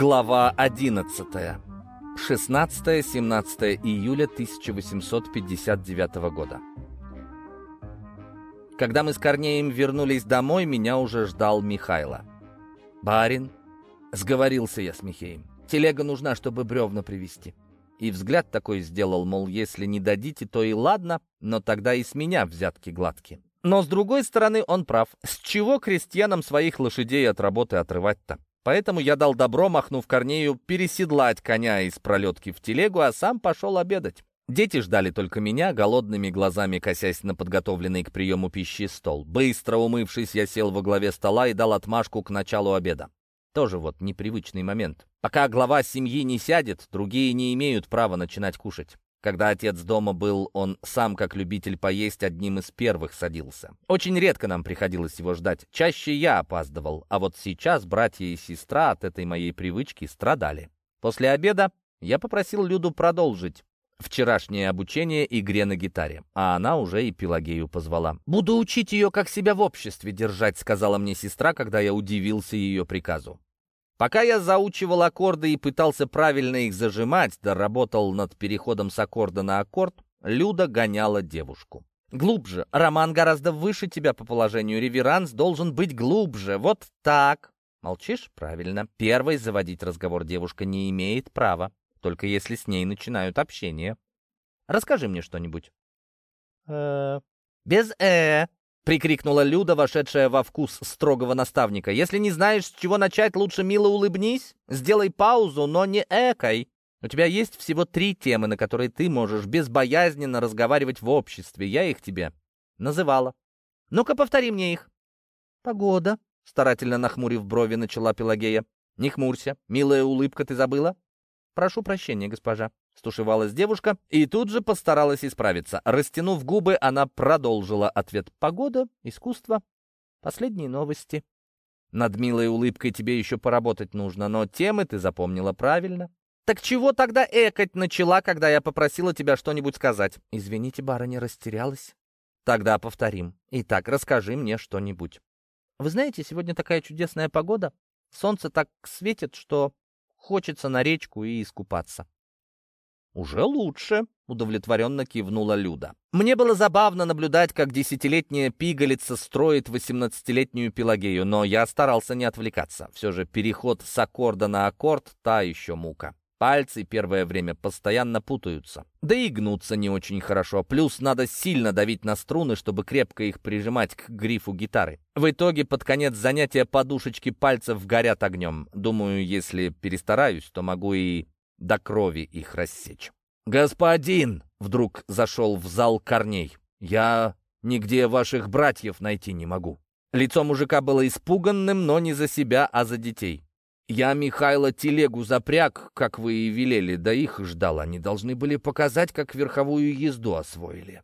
Глава 11. 16-17 июля 1859 года. Когда мы с Корнеем вернулись домой, меня уже ждал Михайло. «Барин», — сговорился я с Михеем, — «телега нужна, чтобы бревна привезти». И взгляд такой сделал, мол, если не дадите, то и ладно, но тогда и с меня взятки гладкие. Но с другой стороны, он прав. С чего крестьянам своих лошадей от работы отрывать-то? Поэтому я дал добро, махнув Корнею, переседлать коня из пролетки в телегу, а сам пошел обедать. Дети ждали только меня, голодными глазами косясь на подготовленный к приему пищи стол. Быстро умывшись, я сел во главе стола и дал отмашку к началу обеда. Тоже вот непривычный момент. Пока глава семьи не сядет, другие не имеют права начинать кушать. Когда отец дома был, он сам, как любитель поесть, одним из первых садился. Очень редко нам приходилось его ждать. Чаще я опаздывал, а вот сейчас братья и сестра от этой моей привычки страдали. После обеда я попросил Люду продолжить вчерашнее обучение игре на гитаре, а она уже и Пелагею позвала. «Буду учить ее, как себя в обществе держать», — сказала мне сестра, когда я удивился ее приказу. Пока я заучивал аккорды и пытался правильно их зажимать, да работал над переходом с аккорда на аккорд, Люда гоняла девушку. «Глубже. Роман гораздо выше тебя по положению. Реверанс должен быть глубже. Вот так». Молчишь? Правильно. Первой заводить разговор девушка не имеет права, только если с ней начинают общение. Расскажи мне что-нибудь. э Без «э». — прикрикнула Люда, вошедшая во вкус строгого наставника. «Если не знаешь, с чего начать, лучше мило улыбнись, сделай паузу, но не экой. У тебя есть всего три темы, на которые ты можешь безбоязненно разговаривать в обществе. Я их тебе называла. Ну-ка, повтори мне их». «Погода», — старательно нахмурив брови, начала Пелагея. «Не хмурься. Милая улыбка ты забыла?» «Прошу прощения, госпожа». Стушевалась девушка и тут же постаралась исправиться. Растянув губы, она продолжила ответ. «Погода, искусство, последние новости». Над милой улыбкой тебе еще поработать нужно, но темы ты запомнила правильно. Так чего тогда экать начала, когда я попросила тебя что-нибудь сказать? Извините, барыня, растерялась. Тогда повторим. Итак, расскажи мне что-нибудь. Вы знаете, сегодня такая чудесная погода. Солнце так светит, что хочется на речку и искупаться. «Уже лучше», — удовлетворенно кивнула Люда. Мне было забавно наблюдать, как десятилетняя пигалица строит восемнадцатилетнюю Пелагею, но я старался не отвлекаться. Все же переход с аккорда на аккорд — та еще мука. Пальцы первое время постоянно путаются. Да и гнутся не очень хорошо. Плюс надо сильно давить на струны, чтобы крепко их прижимать к грифу гитары. В итоге под конец занятия подушечки пальцев горят огнем. Думаю, если перестараюсь, то могу и до крови их рассечь. «Господин!» — вдруг зашел в зал Корней. «Я нигде ваших братьев найти не могу». Лицо мужика было испуганным, но не за себя, а за детей. «Я Михайло телегу запряг, как вы и велели, да их ждал. Они должны были показать, как верховую езду освоили».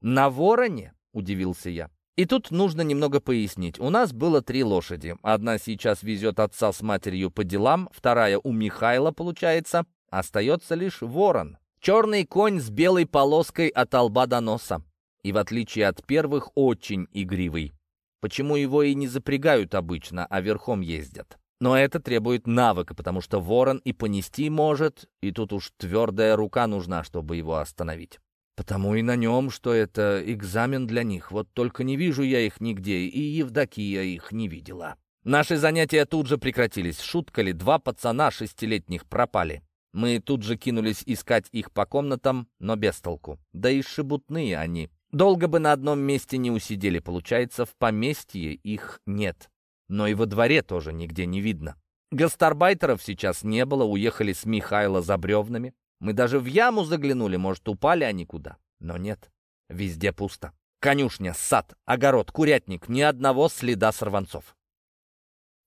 «На вороне?» — удивился я. И тут нужно немного пояснить. У нас было три лошади. Одна сейчас везет отца с матерью по делам, вторая у Михайла, получается. Остается лишь ворон. Черный конь с белой полоской от лба до носа. И в отличие от первых, очень игривый. Почему его и не запрягают обычно, а верхом ездят? Но это требует навыка, потому что ворон и понести может, и тут уж твердая рука нужна, чтобы его остановить. Потому и на нем, что это экзамен для них. Вот только не вижу я их нигде, и Евдокия их не видела. Наши занятия тут же прекратились. Шутка ли, два пацана шестилетних пропали. Мы тут же кинулись искать их по комнатам, но без толку. Да и шебутные они. Долго бы на одном месте не усидели, получается, в поместье их нет. Но и во дворе тоже нигде не видно. Гастарбайтеров сейчас не было, уехали с Михайла за бревнами. Мы даже в яму заглянули, может, упали они куда. Но нет, везде пусто. Конюшня, сад, огород, курятник, ни одного следа сорванцов.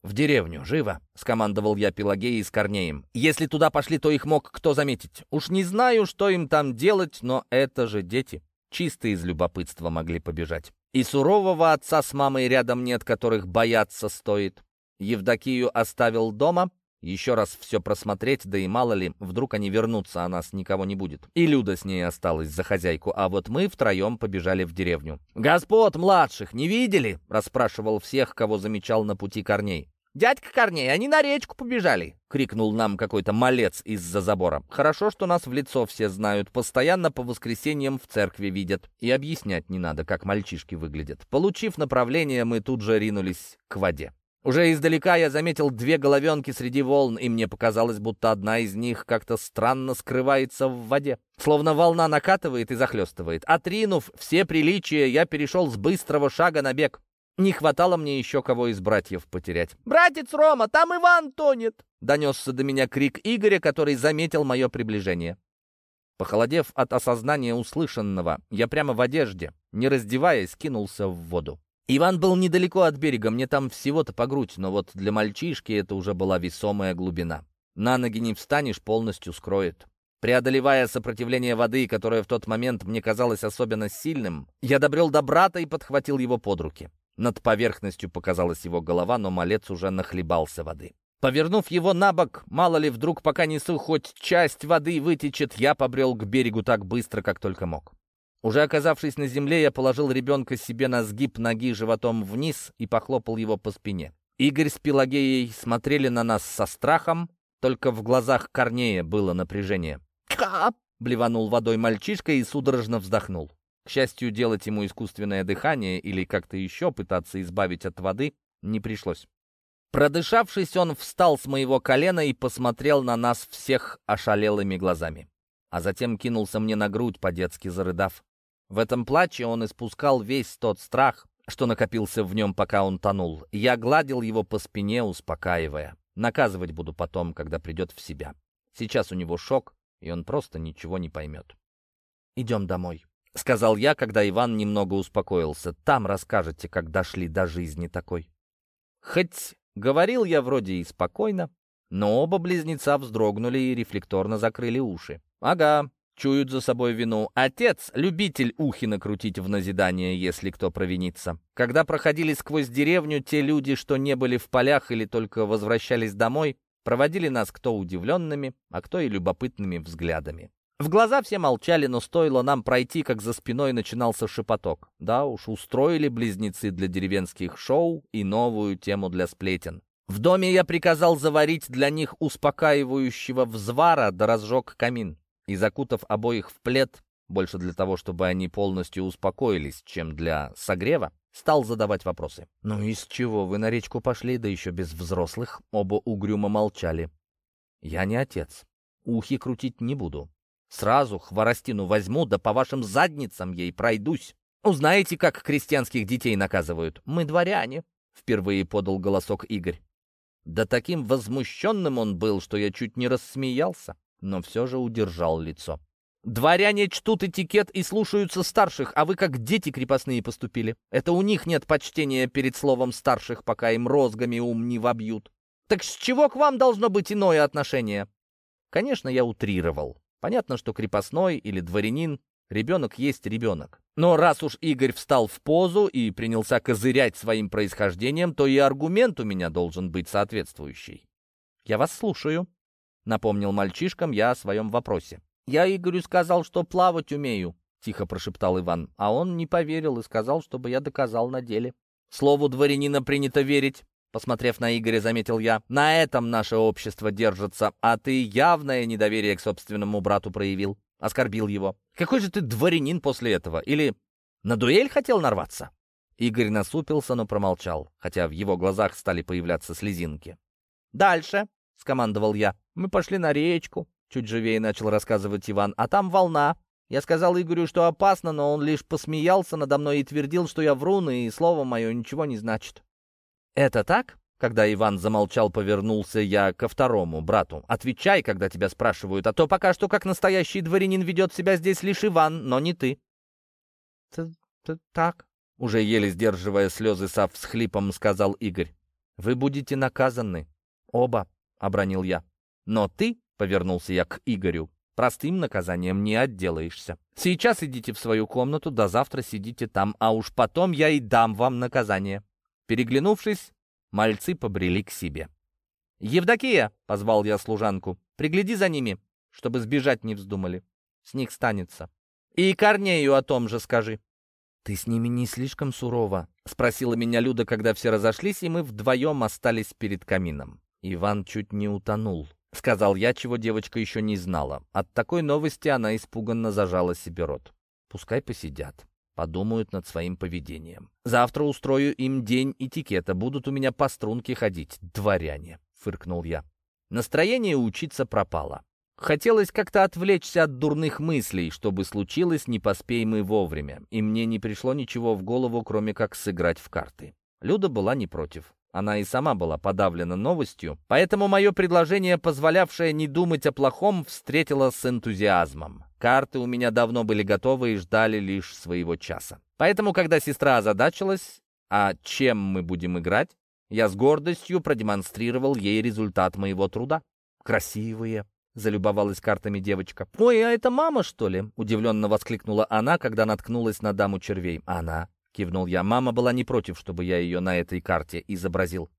«В деревню, живо!» — скомандовал я Пелагеей с Корнеем. «Если туда пошли, то их мог кто заметить. Уж не знаю, что им там делать, но это же дети. Чисто из любопытства могли побежать. И сурового отца с мамой рядом нет, которых бояться стоит. Евдокию оставил дома, еще раз все просмотреть, да и мало ли, вдруг они вернутся, а нас никого не будет. И Люда с ней осталась за хозяйку, а вот мы втроем побежали в деревню. «Господ младших не видели?» — расспрашивал всех, кого замечал на пути корней. «Дядька Корней, они на речку побежали!» — крикнул нам какой-то малец из-за забора. «Хорошо, что нас в лицо все знают, постоянно по воскресеньям в церкви видят. И объяснять не надо, как мальчишки выглядят. Получив направление, мы тут же ринулись к воде. Уже издалека я заметил две головенки среди волн, и мне показалось, будто одна из них как-то странно скрывается в воде. Словно волна накатывает и захлестывает. Отринув все приличия, я перешел с быстрого шага на бег. Не хватало мне еще кого из братьев потерять. «Братец Рома, там Иван тонет!» Донесся до меня крик Игоря, который заметил мое приближение. Похолодев от осознания услышанного, я прямо в одежде, не раздеваясь, кинулся в воду. Иван был недалеко от берега, мне там всего-то по грудь, но вот для мальчишки это уже была весомая глубина. На ноги не встанешь, полностью скроет. Преодолевая сопротивление воды, которое в тот момент мне казалось особенно сильным, я добрел до брата и подхватил его под руки. Над поверхностью показалась его голова, но малец уже нахлебался воды. Повернув его на бок, мало ли вдруг пока несу хоть часть воды вытечет, я побрел к берегу так быстро, как только мог. Уже оказавшись на земле, я положил ребенка себе на сгиб ноги животом вниз и похлопал его по спине. Игорь с Пелагеей смотрели на нас со страхом, только в глазах Корнея было напряжение. «Кап!» — блеванул водой мальчишка и судорожно вздохнул. К счастью, делать ему искусственное дыхание или как-то еще пытаться избавить от воды не пришлось. Продышавшись, он встал с моего колена и посмотрел на нас всех ошалелыми глазами. А затем кинулся мне на грудь, по-детски зарыдав. В этом плаче он испускал весь тот страх, что накопился в нем, пока он тонул. Я гладил его по спине, успокаивая. Наказывать буду потом, когда придет в себя. Сейчас у него шок, и он просто ничего не поймет. «Идем домой», — сказал я, когда Иван немного успокоился. «Там расскажете, как дошли до жизни такой». Хоть говорил я вроде и спокойно, но оба близнеца вздрогнули и рефлекторно закрыли уши. «Ага, чуют за собой вину. Отец — любитель ухи накрутить в назидание, если кто провинится. Когда проходили сквозь деревню, те люди, что не были в полях или только возвращались домой, проводили нас кто удивленными, а кто и любопытными взглядами. В глаза все молчали, но стоило нам пройти, как за спиной начинался шепоток. Да уж, устроили близнецы для деревенских шоу и новую тему для сплетен. В доме я приказал заварить для них успокаивающего взвара, да разжег камин. И закутав обоих в плед, больше для того, чтобы они полностью успокоились, чем для согрева, стал задавать вопросы. «Ну из чего вы на речку пошли, да еще без взрослых?» Оба угрюмо молчали. «Я не отец. Ухи крутить не буду. Сразу хворостину возьму, да по вашим задницам ей пройдусь. Узнаете, как крестьянских детей наказывают? Мы дворяне, — впервые подал голосок Игорь. Да таким возмущенным он был, что я чуть не рассмеялся, но все же удержал лицо. Дворяне чтут этикет и слушаются старших, а вы как дети крепостные поступили. Это у них нет почтения перед словом старших, пока им розгами ум не вобьют. Так с чего к вам должно быть иное отношение? Конечно, я утрировал. Понятно, что крепостной или дворянин ребенок есть ребенок. Но раз уж Игорь встал в позу и принялся козырять своим происхождением, то и аргумент у меня должен быть соответствующий. «Я вас слушаю», — напомнил мальчишкам я о своем вопросе. «Я Игорю сказал, что плавать умею», — тихо прошептал Иван, а он не поверил и сказал, чтобы я доказал на деле. Слову дворянина принято верить, Посмотрев на Игоря, заметил я. «На этом наше общество держится, а ты явное недоверие к собственному брату проявил. Оскорбил его. Какой же ты дворянин после этого? Или на дуэль хотел нарваться?» Игорь насупился, но промолчал, хотя в его глазах стали появляться слезинки. «Дальше», — скомандовал я. «Мы пошли на речку», — чуть живее начал рассказывать Иван, «а там волна. Я сказал Игорю, что опасно, но он лишь посмеялся надо мной и твердил, что я врун, и слово мое ничего не значит. «Это так?» Когда Иван замолчал, повернулся я ко второму брату. «Отвечай, когда тебя спрашивают, а то пока что как настоящий дворянин ведет себя здесь лишь Иван, но не ты». «Так?» — уже еле сдерживая слезы со всхлипом, сказал Игорь. «Вы будете наказаны. Оба», — обронил я. «Но ты», — повернулся я к Игорю, — «простым наказанием не отделаешься. Сейчас идите в свою комнату, до завтра сидите там, а уж потом я и дам вам наказание». Переглянувшись, мальцы побрели к себе. «Евдокия!» — позвал я служанку. «Пригляди за ними, чтобы сбежать не вздумали. С них станется. И Корнею о том же скажи». «Ты с ними не слишком сурова?» — спросила меня Люда, когда все разошлись, и мы вдвоем остались перед камином. Иван чуть не утонул. — сказал я, чего девочка еще не знала. От такой новости она испуганно зажала себе рот. «Пускай посидят, подумают над своим поведением. Завтра устрою им день этикета, будут у меня по струнке ходить, дворяне», — фыркнул я. Настроение учиться пропало. Хотелось как-то отвлечься от дурных мыслей, чтобы случилось, не поспеем мы вовремя, и мне не пришло ничего в голову, кроме как сыграть в карты. Люда была не против. Она и сама была подавлена новостью, поэтому мое предложение, позволявшее не думать о плохом, встретило с энтузиазмом. Карты у меня давно были готовы и ждали лишь своего часа. Поэтому, когда сестра озадачилась, а чем мы будем играть, я с гордостью продемонстрировал ей результат моего труда. Красивые, — залюбовалась картами девочка. «Ой, а это мама, что ли?» — удивленно воскликнула она, когда наткнулась на даму червей. «Она?» — кивнул я. «Мама была не против, чтобы я ее на этой карте изобразил».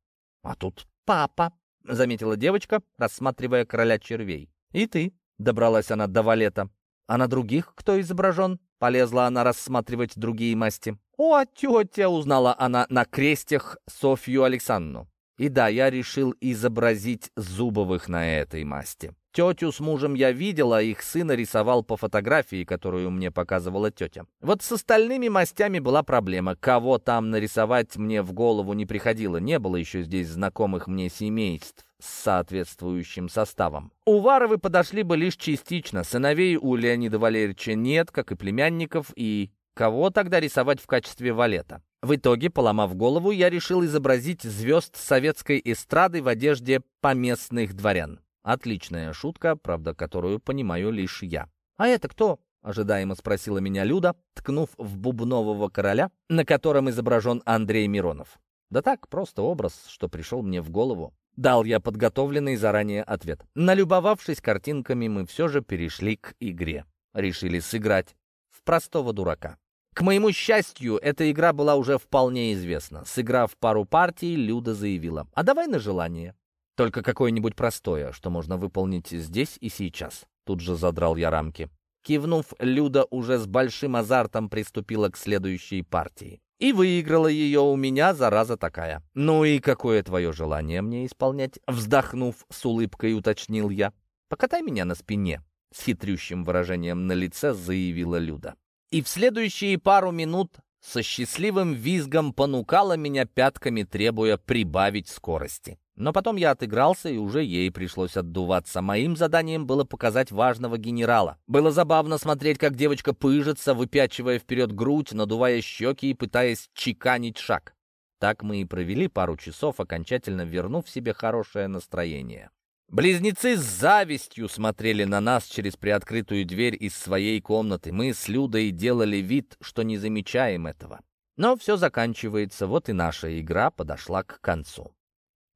«А тут папа», — заметила девочка, рассматривая короля червей. «И ты?» — добралась она до валета. «А на других кто изображен?» — полезла она рассматривать другие масти. «О, тетя!» — узнала она на крестях Софью Александру. И да, я решил изобразить Зубовых на этой масти. Тетю с мужем я видела, их сына рисовал по фотографии, которую мне показывала тетя. Вот с остальными мастями была проблема. Кого там нарисовать мне в голову не приходило. Не было еще здесь знакомых мне семейств с соответствующим составом. У Варовы подошли бы лишь частично. Сыновей у Леонида Валерьевича нет, как и племянников, и кого тогда рисовать в качестве валета? В итоге, поломав голову, я решил изобразить звезд советской эстрады в одежде поместных дворян. Отличная шутка, правда, которую понимаю лишь я. «А это кто?» — ожидаемо спросила меня Люда, ткнув в бубнового короля, на котором изображен Андрей Миронов. «Да так, просто образ, что пришел мне в голову». Дал я подготовленный заранее ответ. Налюбовавшись картинками, мы все же перешли к игре. Решили сыграть в простого дурака. К моему счастью, эта игра была уже вполне известна. Сыграв пару партий, Люда заявила, а давай на желание. Только какое-нибудь простое, что можно выполнить здесь и сейчас. Тут же задрал я рамки. Кивнув, Люда уже с большим азартом приступила к следующей партии. И выиграла ее у меня, зараза такая. «Ну и какое твое желание мне исполнять?» Вздохнув, с улыбкой уточнил я. «Покатай меня на спине», — с хитрющим выражением на лице заявила Люда. И в следующие пару минут со счастливым визгом понукала меня пятками, требуя прибавить скорости. Но потом я отыгрался, и уже ей пришлось отдуваться. Моим заданием было показать важного генерала. Было забавно смотреть, как девочка пыжится, выпячивая вперед грудь, надувая щеки и пытаясь чеканить шаг. Так мы и провели пару часов, окончательно вернув себе хорошее настроение. Близнецы с завистью смотрели на нас через приоткрытую дверь из своей комнаты. Мы с Людой делали вид, что не замечаем этого. Но все заканчивается, вот и наша игра подошла к концу.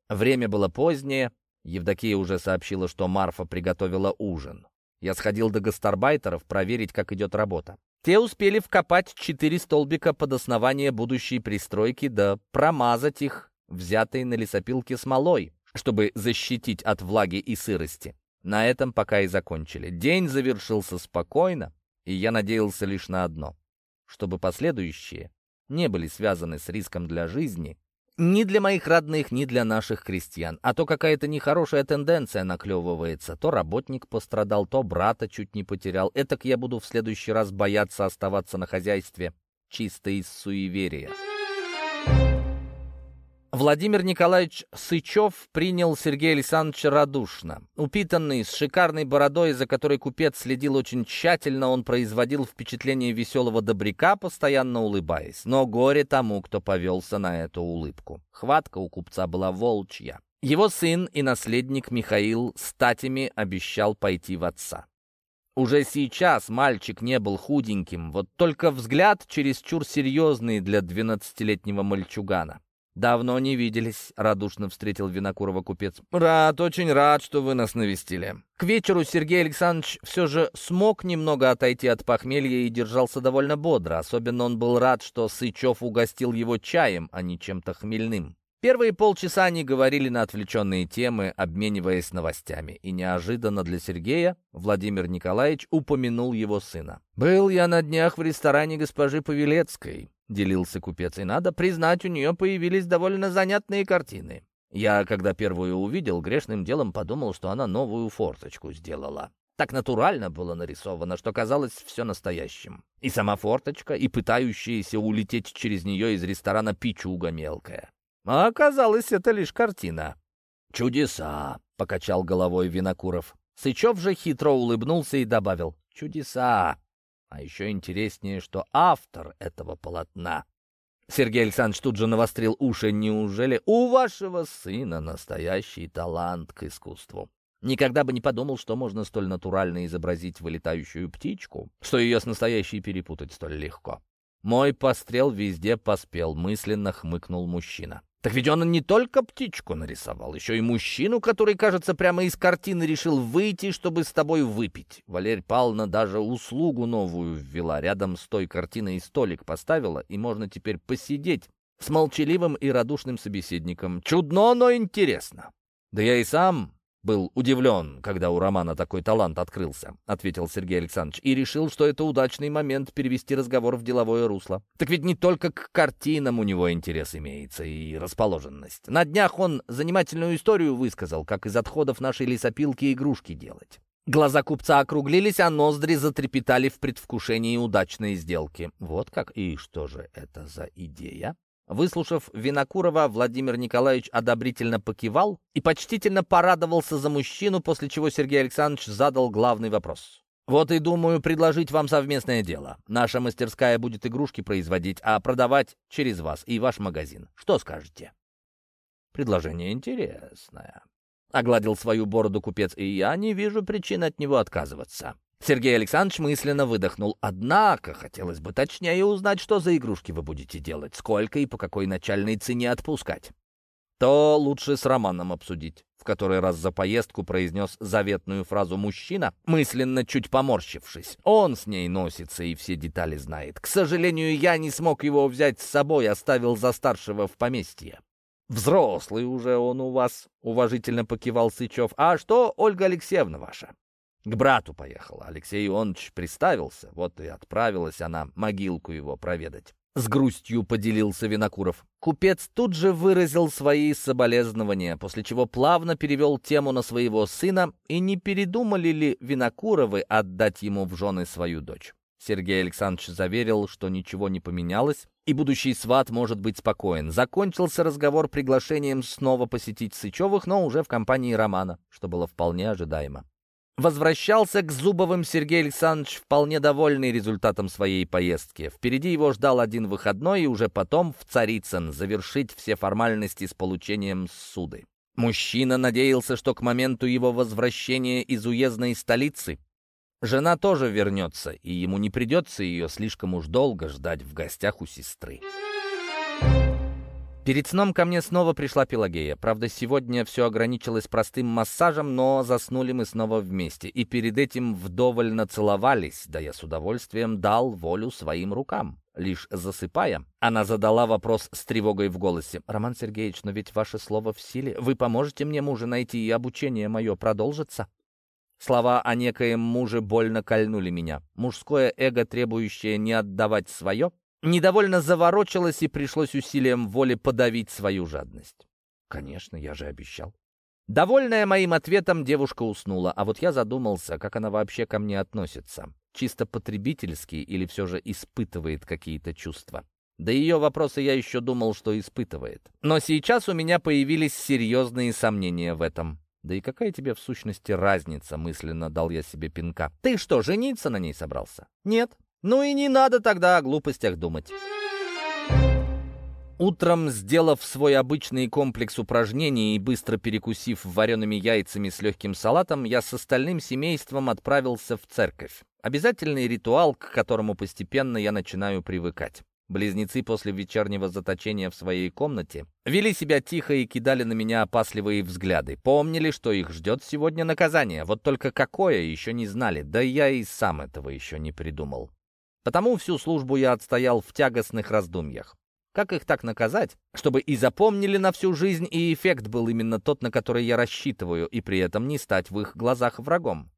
Время было позднее. Евдокия уже сообщила, что Марфа приготовила ужин. Я сходил до гастарбайтеров проверить, как идет работа. Те успели вкопать четыре столбика под основание будущей пристройки, да промазать их, взятой на лесопилке смолой, чтобы защитить от влаги и сырости. На этом пока и закончили. День завершился спокойно, и я надеялся лишь на одно, чтобы последующие не были связаны с риском для жизни ни для моих родных, ни для наших крестьян. А то какая-то нехорошая тенденция наклевывается. То работник пострадал, то брата чуть не потерял. Этак я буду в следующий раз бояться оставаться на хозяйстве чисто из суеверия. Владимир Николаевич Сычев принял Сергея Александровича радушно. Упитанный, с шикарной бородой, за которой купец следил очень тщательно, он производил впечатление веселого добряка, постоянно улыбаясь. Но горе тому, кто повелся на эту улыбку. Хватка у купца была волчья. Его сын и наследник Михаил статями обещал пойти в отца. Уже сейчас мальчик не был худеньким, вот только взгляд чересчур серьезный для двенадцатилетнего мальчугана. «Давно не виделись», — радушно встретил Винокурова купец. «Рад, очень рад, что вы нас навестили». К вечеру Сергей Александрович все же смог немного отойти от похмелья и держался довольно бодро. Особенно он был рад, что Сычев угостил его чаем, а не чем-то хмельным. Первые полчаса они говорили на отвлеченные темы, обмениваясь новостями. И неожиданно для Сергея Владимир Николаевич упомянул его сына. «Был я на днях в ресторане госпожи Павелецкой», — делился купец, «и надо признать, у нее появились довольно занятные картины. Я, когда первую увидел, грешным делом подумал, что она новую форточку сделала. Так натурально было нарисовано, что казалось все настоящим. И сама форточка, и пытающаяся улететь через нее из ресторана пичуга мелкая. А оказалось, это лишь картина. «Чудеса!» — покачал головой Винокуров. Сычев же хитро улыбнулся и добавил «Чудеса!» А еще интереснее, что автор этого полотна. Сергей Александрович тут же навострил уши. «Неужели у вашего сына настоящий талант к искусству?» Никогда бы не подумал, что можно столь натурально изобразить вылетающую птичку, что ее с настоящей перепутать столь легко. Мой пострел везде поспел, мысленно хмыкнул мужчина. Так ведь он не только птичку нарисовал, еще и мужчину, который, кажется, прямо из картины решил выйти, чтобы с тобой выпить. Валерь Павловна даже услугу новую ввела, рядом с той картиной столик поставила, и можно теперь посидеть с молчаливым и радушным собеседником. Чудно, но интересно. Да я и сам был удивлен, когда у Романа такой талант открылся», — ответил Сергей Александрович, и решил, что это удачный момент перевести разговор в деловое русло. «Так ведь не только к картинам у него интерес имеется и расположенность. На днях он занимательную историю высказал, как из отходов нашей лесопилки игрушки делать». Глаза купца округлились, а ноздри затрепетали в предвкушении удачной сделки. Вот как? И что же это за идея? Выслушав Винокурова, Владимир Николаевич одобрительно покивал и почтительно порадовался за мужчину, после чего Сергей Александрович задал главный вопрос. «Вот и думаю предложить вам совместное дело. Наша мастерская будет игрушки производить, а продавать через вас и ваш магазин. Что скажете?» «Предложение интересное», — огладил свою бороду купец, «и я не вижу причин от него отказываться». Сергей Александрович мысленно выдохнул. Однако, хотелось бы точнее узнать, что за игрушки вы будете делать, сколько и по какой начальной цене отпускать. То лучше с Романом обсудить. В который раз за поездку произнес заветную фразу мужчина, мысленно чуть поморщившись. Он с ней носится и все детали знает. К сожалению, я не смог его взять с собой, оставил за старшего в поместье. «Взрослый уже он у вас», — уважительно покивал Сычев. «А что Ольга Алексеевна ваша?» К брату поехала. Алексей Ионович приставился, вот и отправилась она могилку его проведать. С грустью поделился Винокуров. Купец тут же выразил свои соболезнования, после чего плавно перевел тему на своего сына, и не передумали ли Винокуровы отдать ему в жены свою дочь. Сергей Александрович заверил, что ничего не поменялось, и будущий сват может быть спокоен. Закончился разговор приглашением снова посетить Сычевых, но уже в компании Романа, что было вполне ожидаемо. Возвращался к Зубовым Сергей Александрович вполне довольный результатом своей поездки. Впереди его ждал один выходной и уже потом в Царицын завершить все формальности с получением суды. Мужчина надеялся, что к моменту его возвращения из уездной столицы жена тоже вернется, и ему не придется ее слишком уж долго ждать в гостях у сестры. Перед сном ко мне снова пришла Пелагея. Правда, сегодня все ограничилось простым массажем, но заснули мы снова вместе. И перед этим вдоволь нацеловались, да я с удовольствием дал волю своим рукам. Лишь засыпая, она задала вопрос с тревогой в голосе. «Роман Сергеевич, но ведь ваше слово в силе. Вы поможете мне мужа найти, и обучение мое продолжится?» Слова о некоем муже больно кольнули меня. Мужское эго, требующее не отдавать свое, Недовольно заворочилась и пришлось усилием воли подавить свою жадность. Конечно, я же обещал. Довольная моим ответом, девушка уснула, а вот я задумался, как она вообще ко мне относится. Чисто потребительски или все же испытывает какие-то чувства. До ее вопроса я еще думал, что испытывает. Но сейчас у меня появились серьезные сомнения в этом. Да и какая тебе в сущности разница, мысленно дал я себе пинка. Ты что, жениться на ней собрался? Нет. Ну и не надо тогда о глупостях думать. Утром, сделав свой обычный комплекс упражнений и быстро перекусив вареными яйцами с легким салатом, я с остальным семейством отправился в церковь. Обязательный ритуал, к которому постепенно я начинаю привыкать. Близнецы после вечернего заточения в своей комнате вели себя тихо и кидали на меня опасливые взгляды. Помнили, что их ждет сегодня наказание, вот только какое еще не знали, да я и сам этого еще не придумал. Потому всю службу я отстоял в тягостных раздумьях. Как их так наказать, чтобы и запомнили на всю жизнь, и эффект был именно тот, на который я рассчитываю, и при этом не стать в их глазах врагом?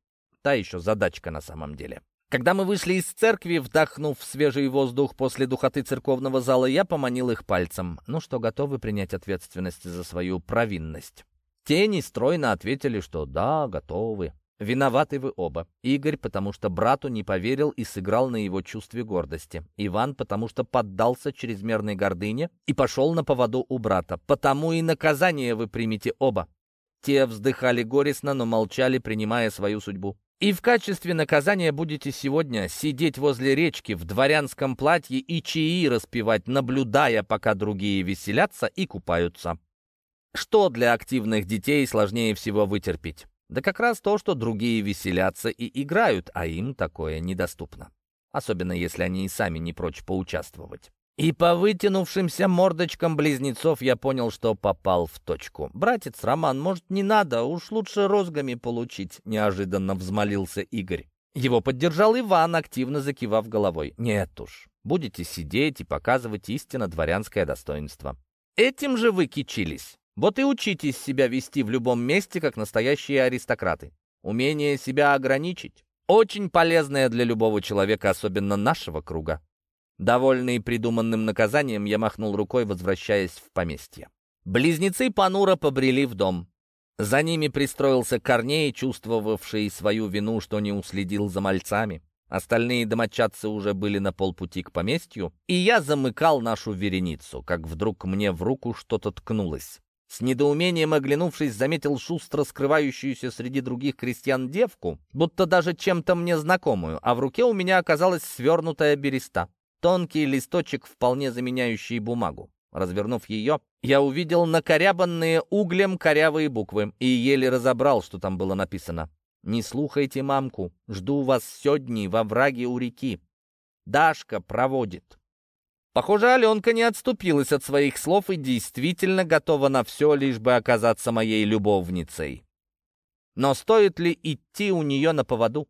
Та еще задачка на самом деле. Когда мы вышли из церкви, вдохнув свежий воздух после духоты церковного зала, я поманил их пальцем. Ну что, готовы принять ответственность за свою провинность? Тени стройно ответили, что да, готовы. Виноваты вы оба. Игорь, потому что брату не поверил и сыграл на его чувстве гордости. Иван, потому что поддался чрезмерной гордыне и пошел на поводу у брата. Потому и наказание вы примете оба. Те вздыхали горестно, но молчали, принимая свою судьбу. И в качестве наказания будете сегодня сидеть возле речки в дворянском платье и чаи распевать, наблюдая, пока другие веселятся и купаются. Что для активных детей сложнее всего вытерпеть? Да как раз то, что другие веселятся и играют, а им такое недоступно. Особенно если они и сами не прочь поучаствовать. И по вытянувшимся мордочкам близнецов я понял, что попал в точку. «Братец Роман, может, не надо, уж лучше розгами получить», — неожиданно взмолился Игорь. Его поддержал Иван, активно закивав головой. «Нет уж, будете сидеть и показывать истинно дворянское достоинство». «Этим же вы кичились». Вот и учитесь себя вести в любом месте, как настоящие аристократы. Умение себя ограничить — очень полезное для любого человека, особенно нашего круга. Довольный придуманным наказанием, я махнул рукой, возвращаясь в поместье. Близнецы понуро побрели в дом. За ними пристроился Корней, чувствовавший свою вину, что не уследил за мальцами. Остальные домочадцы уже были на полпути к поместью, и я замыкал нашу вереницу, как вдруг мне в руку что-то ткнулось. С недоумением оглянувшись, заметил шустро скрывающуюся среди других крестьян девку, будто даже чем-то мне знакомую, а в руке у меня оказалась свернутая береста. Тонкий листочек, вполне заменяющий бумагу. Развернув ее, я увидел накорябанные углем корявые буквы и еле разобрал, что там было написано. «Не слухайте мамку, жду вас сегодня во враге у реки. Дашка проводит». Похоже, Аленка не отступилась от своих слов и действительно готова на все, лишь бы оказаться моей любовницей. Но стоит ли идти у нее на поводу?